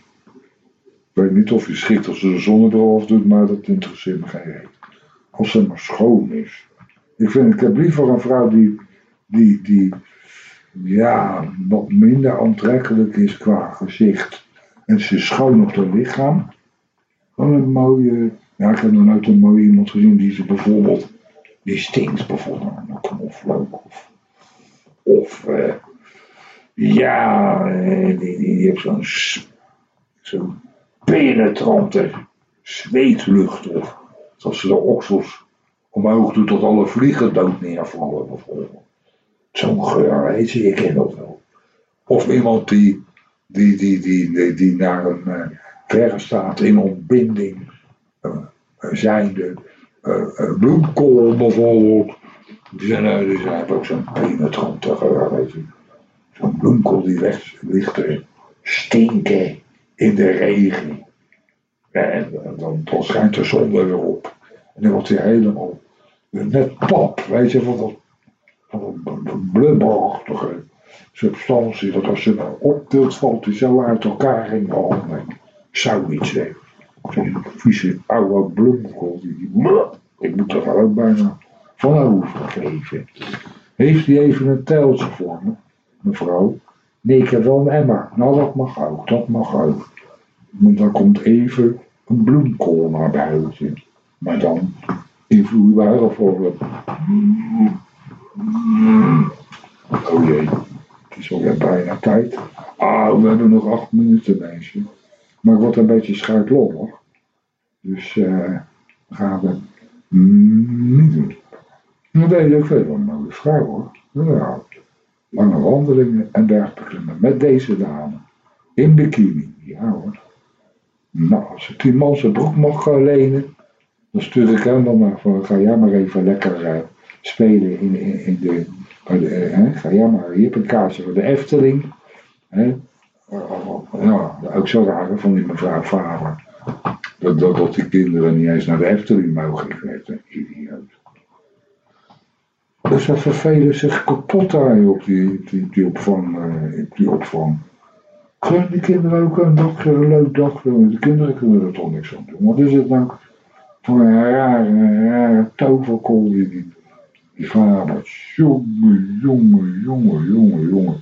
Ik weet niet of je schikt als ze de zonnebril afdoet, maar dat interesseert me geen. Als ze maar schoon is. Ik vind, ik heb liever een vrouw die, die, die, ja, wat minder aantrekkelijk is qua gezicht. En ze schoon op haar lichaam. Gewoon een mooie, ja, ik heb nog nooit een mooie iemand gezien die ze bijvoorbeeld, die stinkt bijvoorbeeld naar knoflook of, of eh, ja, eh, die, die, die heeft zo'n zo'n penetrante zweetlucht of als ze de oksels omhoog doet tot alle vliegen dood neervallen bijvoorbeeld. Zo'n geur, weet je, je kent dat wel. Of iemand die, die, die, die, die, die naar een eh, verre staat in ontbinding eh, zijnde eh, bloemkool bijvoorbeeld. Die zijn, die zijn ook zo'n penetrante geur, weet je. Zo'n bloemkool die weg ligt te stinken in de regen. En, dan, dan schijnt de zon er weer op. En dan wordt hij helemaal net pap, weet je, van dat blubberachtige substantie. Dat als je nou optilt, valt hij zo uit elkaar in de handen. Zoiets, hè. Zo'n vieze oude bloemkool. Die, ik moet er ook bijna van overgeven. Heeft hij even een teltje voor me, mevrouw? Nee, ik heb wel een emmer. Nou, dat mag ook, dat mag ook. Want dan komt even een bloemkool naar buiten. Maar dan in vloeibare vorm. Oh jee, het is alweer bijna tijd. Ah, we hebben nog acht minuten, meisje. Maar ik word een beetje schuitlollig. Dus eh gaan we niet doen. Dan je ook veel een mooie vrouw hoor. Ja. Lange wandelingen en bergbeklimmen met deze dame. In bikini, ja hoor. Nou, als ik die man zijn broek mag eh, lenen, dan stuur ik hem dan maar van, ga jij maar even lekker eh, spelen in, in, de, de eh, hè? ga jij maar, hier een kaartje voor de Efteling. Hè? Oh, ja, ook zo raar van die mevrouw vader. Dat, dat, die kinderen niet eens naar de Efteling mogen. Ik weet een idioot. Dus ze vervelen zich kapot daar op die, die, opvang. eh, op die opvang. Kunnen die kinderen ook een dagje, een leuk dagje? De kinderen kunnen er toch niks aan doen. Wat is het nou voor een rare, rare toverkool die, die, die vader? Jongen, jongen, jongen, jongen.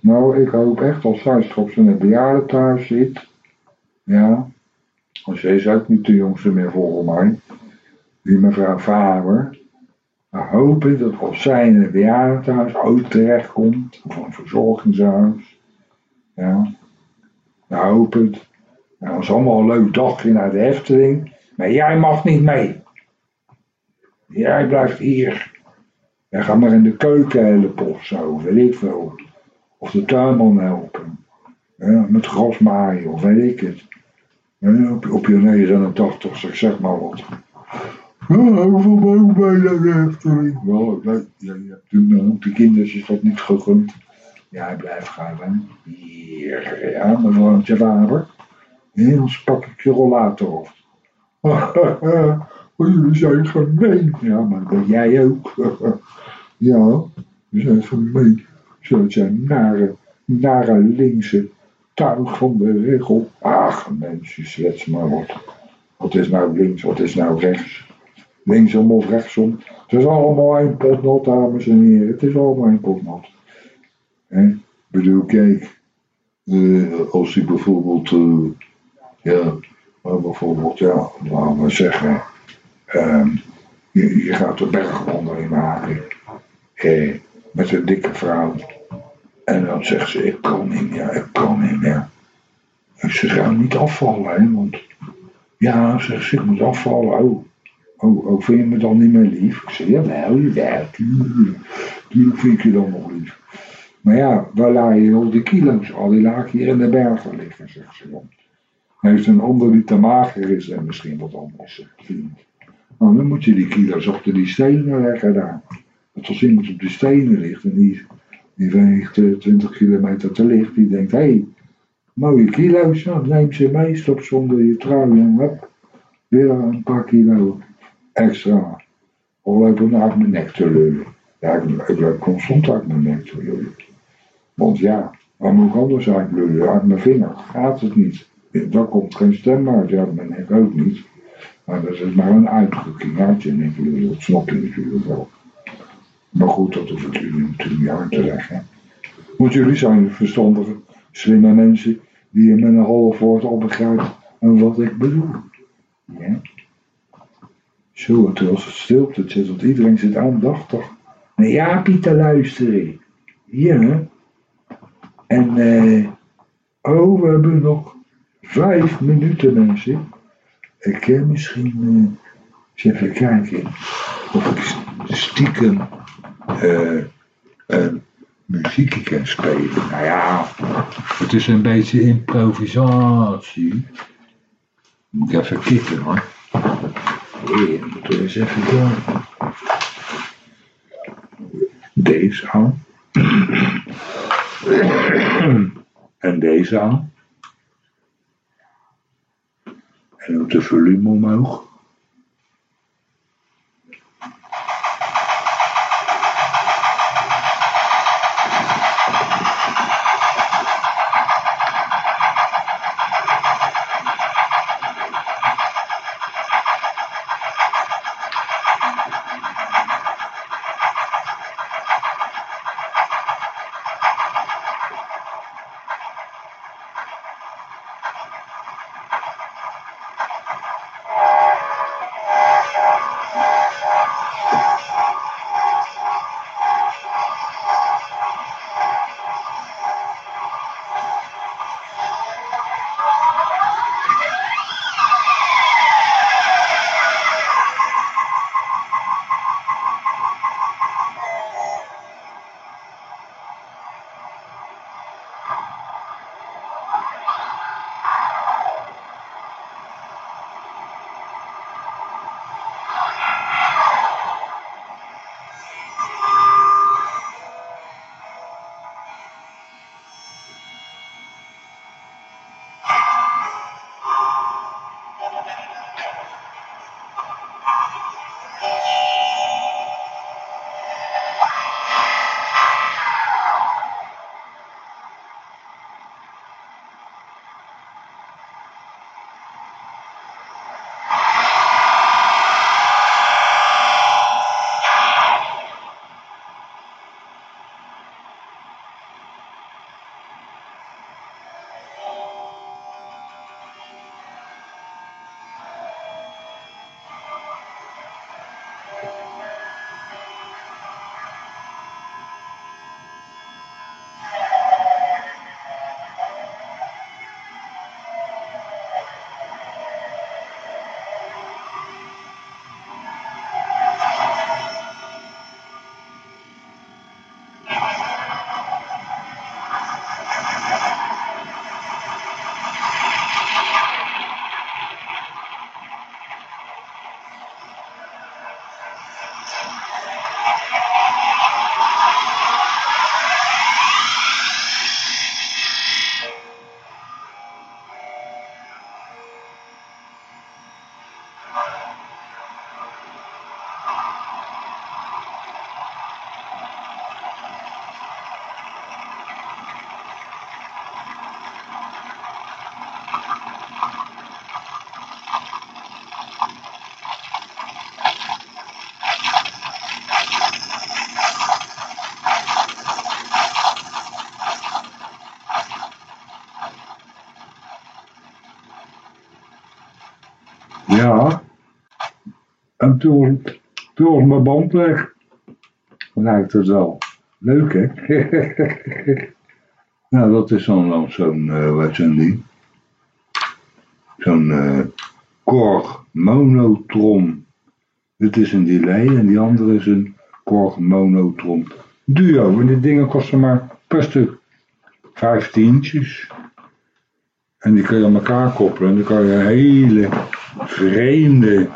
Nou, ik hoop echt als zij straks in het bejaardentehuis zit. Ja. Want zij is ook niet de jongste meer volgens mij. Die mevrouw Faber. Dan hoop ik dat als zij in het bejaardentehuis ook terechtkomt. Of een verzorgingshuis. Ja. Dan hoop ik. Nou, dat allemaal een leuk dagje naar de Efteling. Maar jij mag niet mee. Jij blijft hier. Jij gaat maar in de keuken helpen of zo, weet ik veel. Of de tuinman helpen. Ja, met gras maaien of weet ik het. Ja, op, op je 89, zeg maar wat. Ja, hoeveel ook bij Efteling. Wel, ja, je hebt ook de kindertjes dat niet gegund. Jij blijft gaan. Hier, ja. En dan pak ik je rollator jullie zijn gemeen. Ja, maar ben jij ook. ja, we zijn gemeen. Zo zijn nare, nare linkse tuig van de regel. Ach, mensen, slets maar wat. Wat is nou links, wat is nou rechts? Linksom of rechtsom. Het is allemaal een potnot, dames en heren. Het is allemaal een potnot. Ik bedoel, kijk. Uh, als hij bijvoorbeeld... Uh, ja, maar bijvoorbeeld, ja, laten we zeggen, uh, je, gaat de bergwandeling maken eh, met een dikke vrouw. En dan zegt ze, ik kan niet meer, ik kan niet meer. En ze gaan niet afvallen, hè, want ja, ze, ik moet afvallen. Oh, oh, oh, vind je me dan niet meer lief? Ik zeg, jawel, jawel, tuurlijk, tuurlijk vind ik je dan nog lief. Maar ja, waar laat je al die kilo's? Al die laag hier in de bergen liggen, zegt ze dan heeft een ander die te mager is en misschien wat anders vindt. Nou, dan moet je die kilo's achter die stenen leggen daar. Want als iemand op de stenen ligt en die, die weegt 20 eh, kilometer te licht, die denkt, hé, hey, mooie kilo's, nou, neem ze mee, stop ze onder je trui en hup, weer een paar kilo extra. Of loop ik naar mijn nek te lullen. Ja, ik, ik loop constant uit mijn nek te lullen. Want ja, waar moet ik anders uit lullen? Uit mijn vinger gaat het niet. Daar komt geen stem uit, ja, mijn nek ook niet. Maar dat is maar een uitdrukking uit je nek, dat snap je natuurlijk wel. Maar goed, dat hoef ik jullie natuurlijk niet uit te leggen. Want jullie zijn verstandige, slimme mensen die je met een half woord al begrijpt en wat ik bedoel. Ja. Zo, terwijl het stilte zit, want iedereen zit aandachtig naar Jaapie te luisteren. Ja. En, eh, oh, we hebben nog Vijf minuten mensen. Ik kan misschien uh, eens even kijken of ik stiekem uh, muziekje kan spelen. Nou ja, het is een beetje improvisatie. Moet ik even kijken hoor. Hey, moeten we eens even kijken. Deze aan. en deze aan. En ook de volume omhoog. En toen, was mijn band weg. Lijkt het wel. Leuk hè? nou, dat is dan, zo'n, eh wat zo'n ding? Zo'n eh Korg monotron. Dit is een delay en die andere is een Korg monotron duo. En die dingen kosten maar per stuk vijftientjes. En die kun je aan elkaar koppelen en dan kan je hele vreemde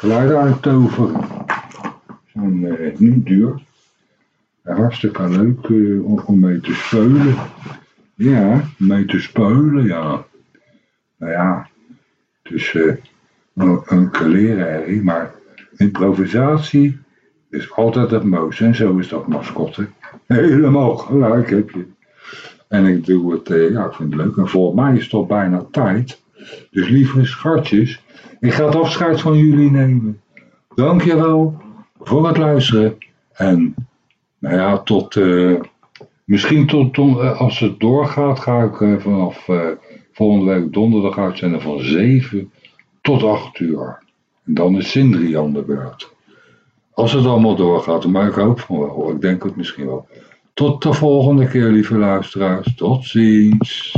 geluiden uittoveren. Zijn eh, niet duur. Hartstikke leuk eh, om, mee te spelen. Ja, mee te spelen, ja. Nou ja, het is eh, een, een kalerenherrie, maar improvisatie is altijd het mooiste. En zo is dat mascotte. Helemaal gelijk heb je. En ik doe het, ja, ik vind het leuk. En voor mij is het al bijna tijd. Dus lieve schatjes, ik ga het afscheid van jullie nemen. Dankjewel voor het luisteren. En nou ja, tot, eh, misschien tot, eh, als het doorgaat, ga ik eh, vanaf volgende week donderdag uitzenden van 7 tot 8 uur. En dan is Sindri aan de beurt. Als het allemaal doorgaat, maar ik hoop van wel. Ik denk het misschien wel. Tot de volgende keer, lieve luisteraars. Tot ziens.